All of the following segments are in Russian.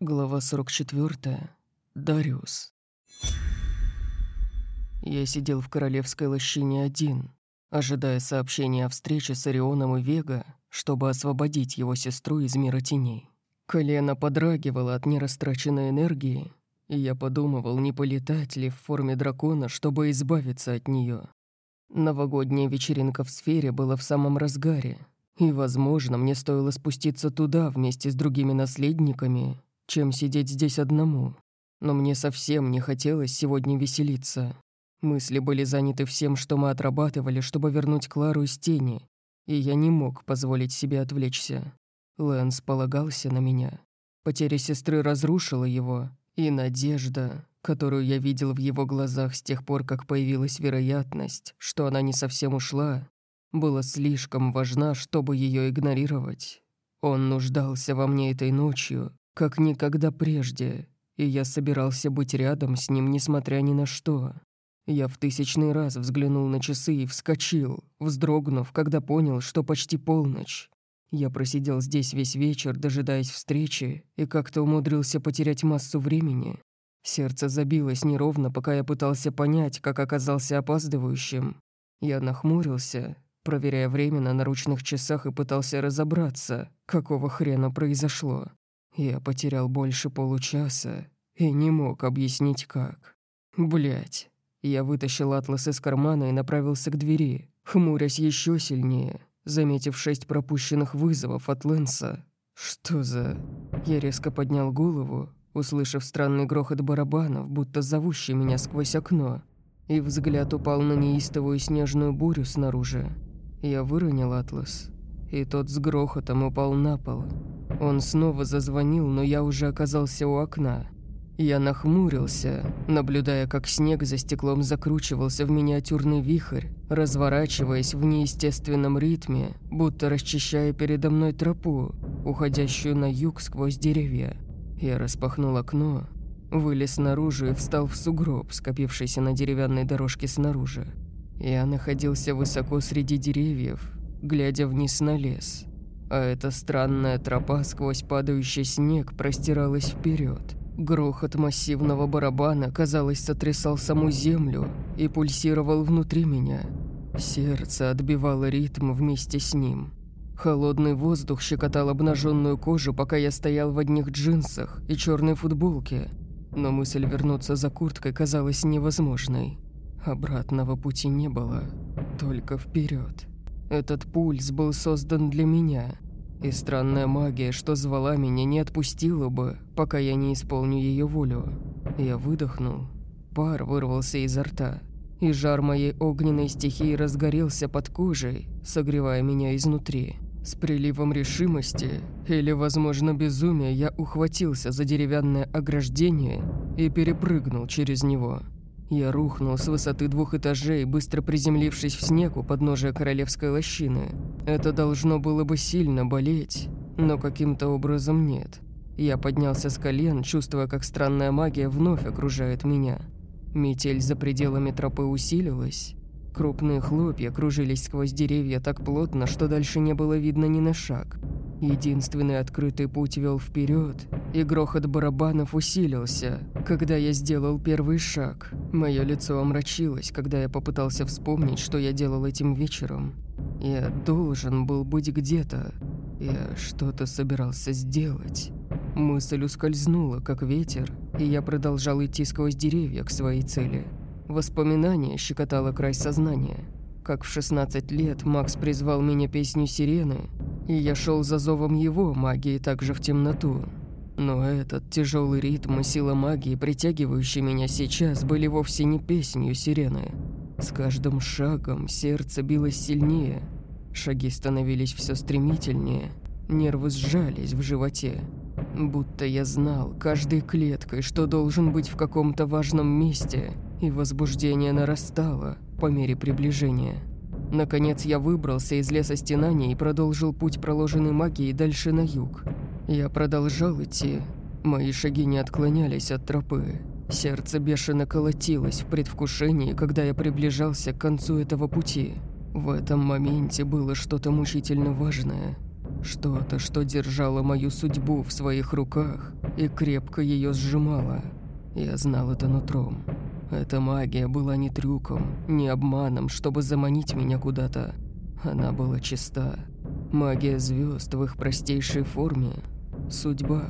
Глава 44. Дариус. Я сидел в королевской лощине один, ожидая сообщения о встрече с Орионом и Вега, чтобы освободить его сестру из мира теней. Колено подрагивало от нерастраченной энергии, и я подумывал, не полетать ли в форме дракона, чтобы избавиться от нее. Новогодняя вечеринка в сфере была в самом разгаре, и, возможно, мне стоило спуститься туда вместе с другими наследниками чем сидеть здесь одному. Но мне совсем не хотелось сегодня веселиться. Мысли были заняты всем, что мы отрабатывали, чтобы вернуть Клару из тени, и я не мог позволить себе отвлечься. Лэнс полагался на меня. Потеря сестры разрушила его, и надежда, которую я видел в его глазах с тех пор, как появилась вероятность, что она не совсем ушла, была слишком важна, чтобы ее игнорировать. Он нуждался во мне этой ночью, как никогда прежде, и я собирался быть рядом с ним, несмотря ни на что. Я в тысячный раз взглянул на часы и вскочил, вздрогнув, когда понял, что почти полночь. Я просидел здесь весь вечер, дожидаясь встречи, и как-то умудрился потерять массу времени. Сердце забилось неровно, пока я пытался понять, как оказался опаздывающим. Я нахмурился, проверяя время на наручных часах и пытался разобраться, какого хрена произошло. Я потерял больше получаса и не мог объяснить как. Блять. Я вытащил атлас из кармана и направился к двери, хмурясь еще сильнее, заметив шесть пропущенных вызовов от Лэнса. Что за... Я резко поднял голову, услышав странный грохот барабанов, будто зовущий меня сквозь окно, и взгляд упал на неистовую снежную бурю снаружи. Я выронил атлас, и тот с грохотом упал на пол. Он снова зазвонил, но я уже оказался у окна. Я нахмурился, наблюдая, как снег за стеклом закручивался в миниатюрный вихрь, разворачиваясь в неестественном ритме, будто расчищая передо мной тропу, уходящую на юг сквозь деревья. Я распахнул окно, вылез наружу и встал в сугроб, скопившийся на деревянной дорожке снаружи. Я находился высоко среди деревьев, глядя вниз на лес. А эта странная тропа сквозь падающий снег простиралась вперед. Грохот массивного барабана, казалось, сотрясал саму землю и пульсировал внутри меня. Сердце отбивало ритм вместе с ним. Холодный воздух щекотал обнаженную кожу, пока я стоял в одних джинсах и черной футболке. Но мысль вернуться за курткой казалась невозможной. Обратного пути не было, только вперед. Этот пульс был создан для меня, и странная магия, что звала меня, не отпустила бы, пока я не исполню ее волю. Я выдохнул, пар вырвался изо рта, и жар моей огненной стихии разгорелся под кожей, согревая меня изнутри. С приливом решимости или, возможно, безумия я ухватился за деревянное ограждение и перепрыгнул через него – я рухнул с высоты двух этажей, быстро приземлившись в снег у подножия королевской лощины. Это должно было бы сильно болеть, но каким-то образом нет. Я поднялся с колен, чувствуя, как странная магия вновь окружает меня. Метель за пределами тропы усилилась. Крупные хлопья кружились сквозь деревья так плотно, что дальше не было видно ни на шаг. Единственный открытый путь вел вперед, и грохот барабанов усилился, когда я сделал первый шаг. Мое лицо омрачилось, когда я попытался вспомнить, что я делал этим вечером. Я должен был быть где-то. Я что-то собирался сделать. Мысль ускользнула, как ветер, и я продолжал идти сквозь деревья к своей цели. Воспоминание щекотало край сознания. Как в 16 лет Макс призвал меня песню сирены, и я шел за зовом его магии также в темноту. Но этот тяжелый ритм и сила магии, притягивающие меня сейчас, были вовсе не песнью сирены. С каждым шагом сердце билось сильнее, шаги становились все стремительнее, нервы сжались в животе. Будто я знал каждой клеткой, что должен быть в каком-то важном месте, и возбуждение нарастало по мере приближения. Наконец я выбрался из леса стенания и продолжил путь, проложенный магией, дальше на юг. Я продолжал идти. Мои шаги не отклонялись от тропы. Сердце бешено колотилось в предвкушении, когда я приближался к концу этого пути. В этом моменте было что-то мучительно важное. Что-то, что держало мою судьбу в своих руках и крепко ее сжимала. Я знал это нутром. Эта магия была не трюком, не обманом, чтобы заманить меня куда-то. Она была чиста. Магия звезд в их простейшей форме – судьба.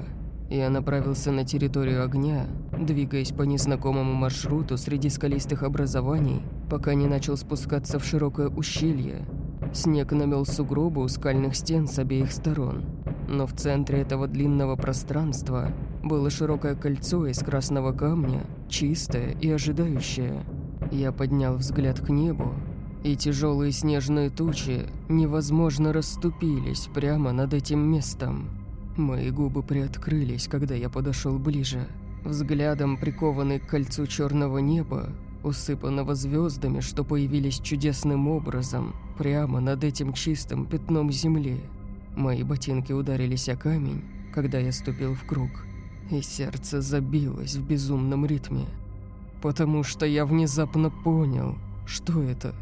Я направился на территорию огня, двигаясь по незнакомому маршруту среди скалистых образований, пока не начал спускаться в широкое ущелье. Снег намел сугробы у скальных стен с обеих сторон, но в центре этого длинного пространства было широкое кольцо из красного камня, чистое и ожидающее. Я поднял взгляд к небу, и тяжелые снежные тучи невозможно расступились прямо над этим местом. Мои губы приоткрылись, когда я подошел ближе. Взглядом, прикованный к кольцу черного неба, усыпанного звездами, что появились чудесным образом, прямо над этим чистым пятном земли. Мои ботинки ударились о камень, когда я ступил в круг, и сердце забилось в безумном ритме. Потому что я внезапно понял, что это.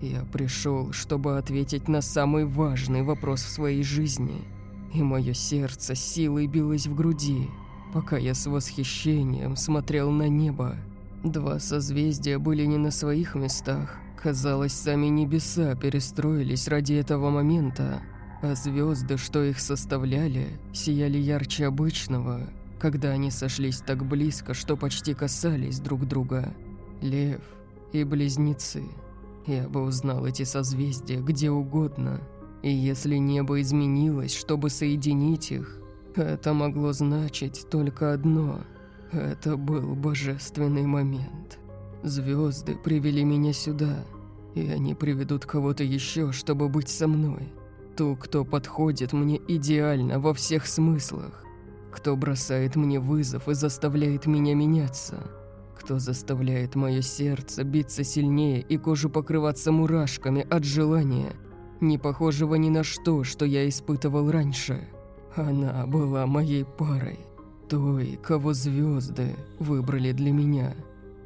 Я пришел, чтобы ответить на самый важный вопрос в своей жизни – и мое сердце силой билось в груди, пока я с восхищением смотрел на небо. Два созвездия были не на своих местах. Казалось, сами небеса перестроились ради этого момента, а звезды, что их составляли, сияли ярче обычного, когда они сошлись так близко, что почти касались друг друга. Лев и близнецы. Я бы узнал эти созвездия где угодно – и если небо изменилось, чтобы соединить их, это могло значить только одно. Это был божественный момент. Звезды привели меня сюда, и они приведут кого-то еще, чтобы быть со мной. Ту, кто подходит мне идеально во всех смыслах. Кто бросает мне вызов и заставляет меня меняться. Кто заставляет мое сердце биться сильнее и кожу покрываться мурашками от желания – не похожего ни на что, что я испытывал раньше. Она была моей парой, той, кого звезды выбрали для меня,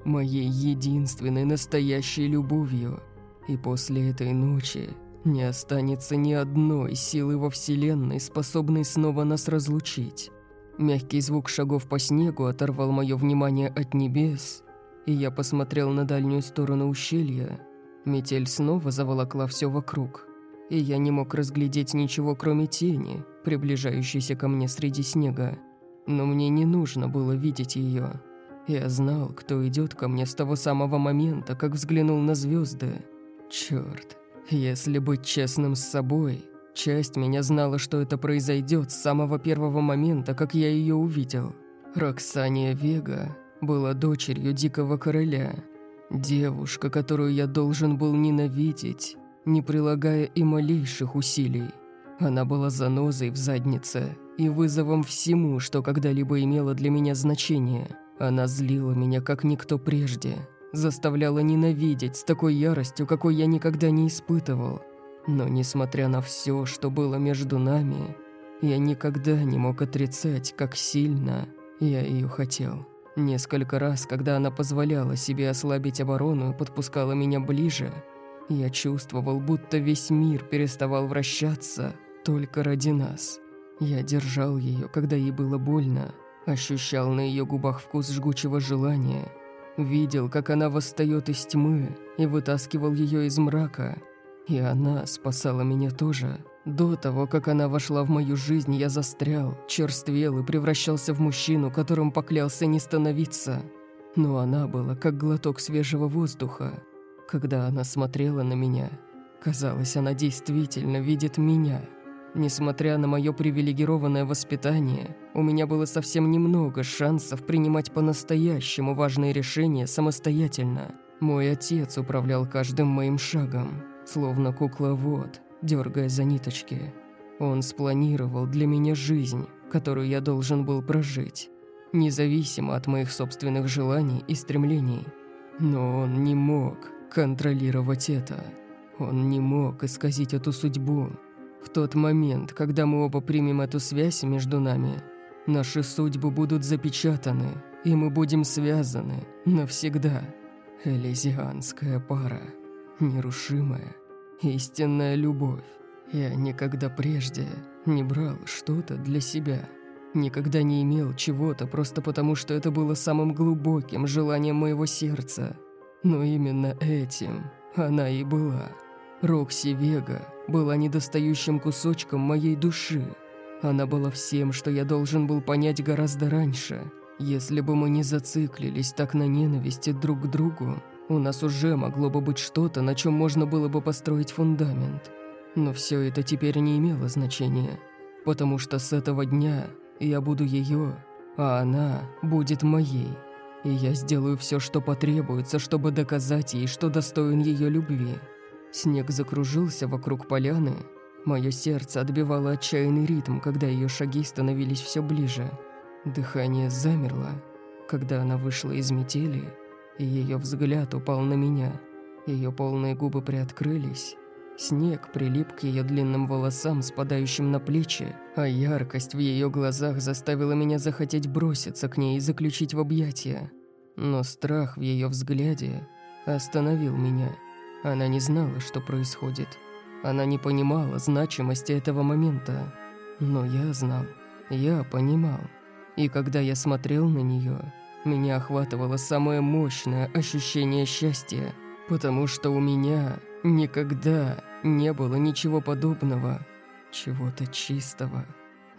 моей единственной настоящей любовью. И после этой ночи не останется ни одной силы во Вселенной, способной снова нас разлучить. Мягкий звук шагов по снегу оторвал мое внимание от небес, и я посмотрел на дальнюю сторону ущелья. Метель снова заволокла все вокруг и я не мог разглядеть ничего, кроме тени, приближающейся ко мне среди снега. Но мне не нужно было видеть ее. Я знал, кто идет ко мне с того самого момента, как взглянул на звезды. Черт, если быть честным с собой, часть меня знала, что это произойдет с самого первого момента, как я ее увидел. Роксания Вега была дочерью Дикого Короля. Девушка, которую я должен был ненавидеть, не прилагая и малейших усилий. Она была занозой в заднице и вызовом всему, что когда-либо имело для меня значение. Она злила меня, как никто прежде, заставляла ненавидеть с такой яростью, какой я никогда не испытывал. Но несмотря на все, что было между нами, я никогда не мог отрицать, как сильно я ее хотел. Несколько раз, когда она позволяла себе ослабить оборону и подпускала меня ближе, я чувствовал, будто весь мир переставал вращаться только ради нас. Я держал ее, когда ей было больно, ощущал на ее губах вкус жгучего желания, видел, как она восстает из тьмы и вытаскивал ее из мрака. И она спасала меня тоже. До того, как она вошла в мою жизнь, я застрял, черствел и превращался в мужчину, которым поклялся не становиться. Но она была как глоток свежего воздуха, когда она смотрела на меня, казалось, она действительно видит меня. Несмотря на мое привилегированное воспитание, у меня было совсем немного шансов принимать по-настоящему важные решения самостоятельно. Мой отец управлял каждым моим шагом, словно кукловод, дергая за ниточки. Он спланировал для меня жизнь, которую я должен был прожить, независимо от моих собственных желаний и стремлений. Но он не мог контролировать это. Он не мог исказить эту судьбу. В тот момент, когда мы оба примем эту связь между нами, наши судьбы будут запечатаны, и мы будем связаны навсегда. Элизианская пара, нерушимая, истинная любовь. Я никогда прежде не брал что-то для себя. Никогда не имел чего-то просто потому, что это было самым глубоким желанием моего сердца. Но именно этим она и была. Рокси Вега была недостающим кусочком моей души. Она была всем, что я должен был понять гораздо раньше. Если бы мы не зациклились так на ненависти друг к другу, у нас уже могло бы быть что-то, на чем можно было бы построить фундамент. Но все это теперь не имело значения, потому что с этого дня я буду ее, а она будет моей. И я сделаю все, что потребуется, чтобы доказать ей, что достоин ее любви. Снег закружился вокруг поляны. Мое сердце отбивало отчаянный ритм, когда ее шаги становились все ближе. Дыхание замерло, когда она вышла из метели, ее взгляд упал на меня. Ее полные губы приоткрылись. Снег прилип к ее длинным волосам, спадающим на плечи, а яркость в ее глазах заставила меня захотеть броситься к ней и заключить в объятия. Но страх в ее взгляде остановил меня. Она не знала, что происходит. Она не понимала значимости этого момента. Но я знал, я понимал. И когда я смотрел на нее, меня охватывало самое мощное ощущение счастья, потому что у меня никогда не было ничего подобного, чего-то чистого,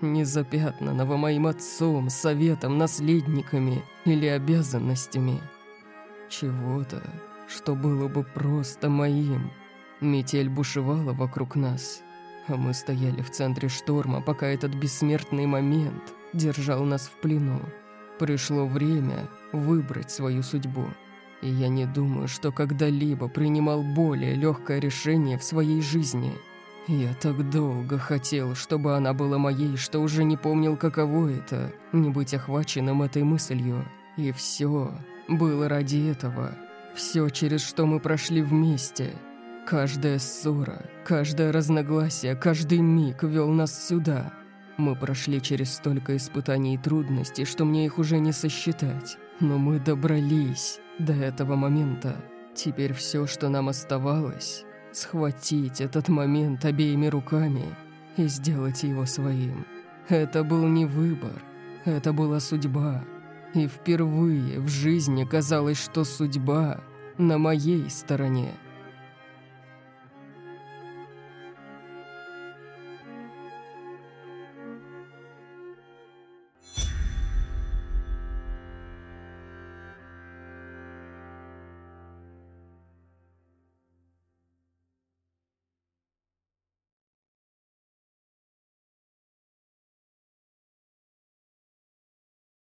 незапятнанного моим отцом, советом, наследниками или обязанностями. Чего-то, что было бы просто моим. Метель бушевала вокруг нас, а мы стояли в центре шторма, пока этот бессмертный момент держал нас в плену. Пришло время выбрать свою судьбу. И я не думаю, что когда-либо принимал более легкое решение в своей жизни. Я так долго хотел, чтобы она была моей, что уже не помнил, каково это – не быть охваченным этой мыслью. И все было ради этого. Все, через что мы прошли вместе. Каждая ссора, каждое разногласие, каждый миг вел нас сюда. Мы прошли через столько испытаний и трудностей, что мне их уже не сосчитать. Но мы добрались до этого момента. Теперь все, что нам оставалось, схватить этот момент обеими руками и сделать его своим. Это был не выбор, это была судьба. И впервые в жизни казалось, что судьба на моей стороне.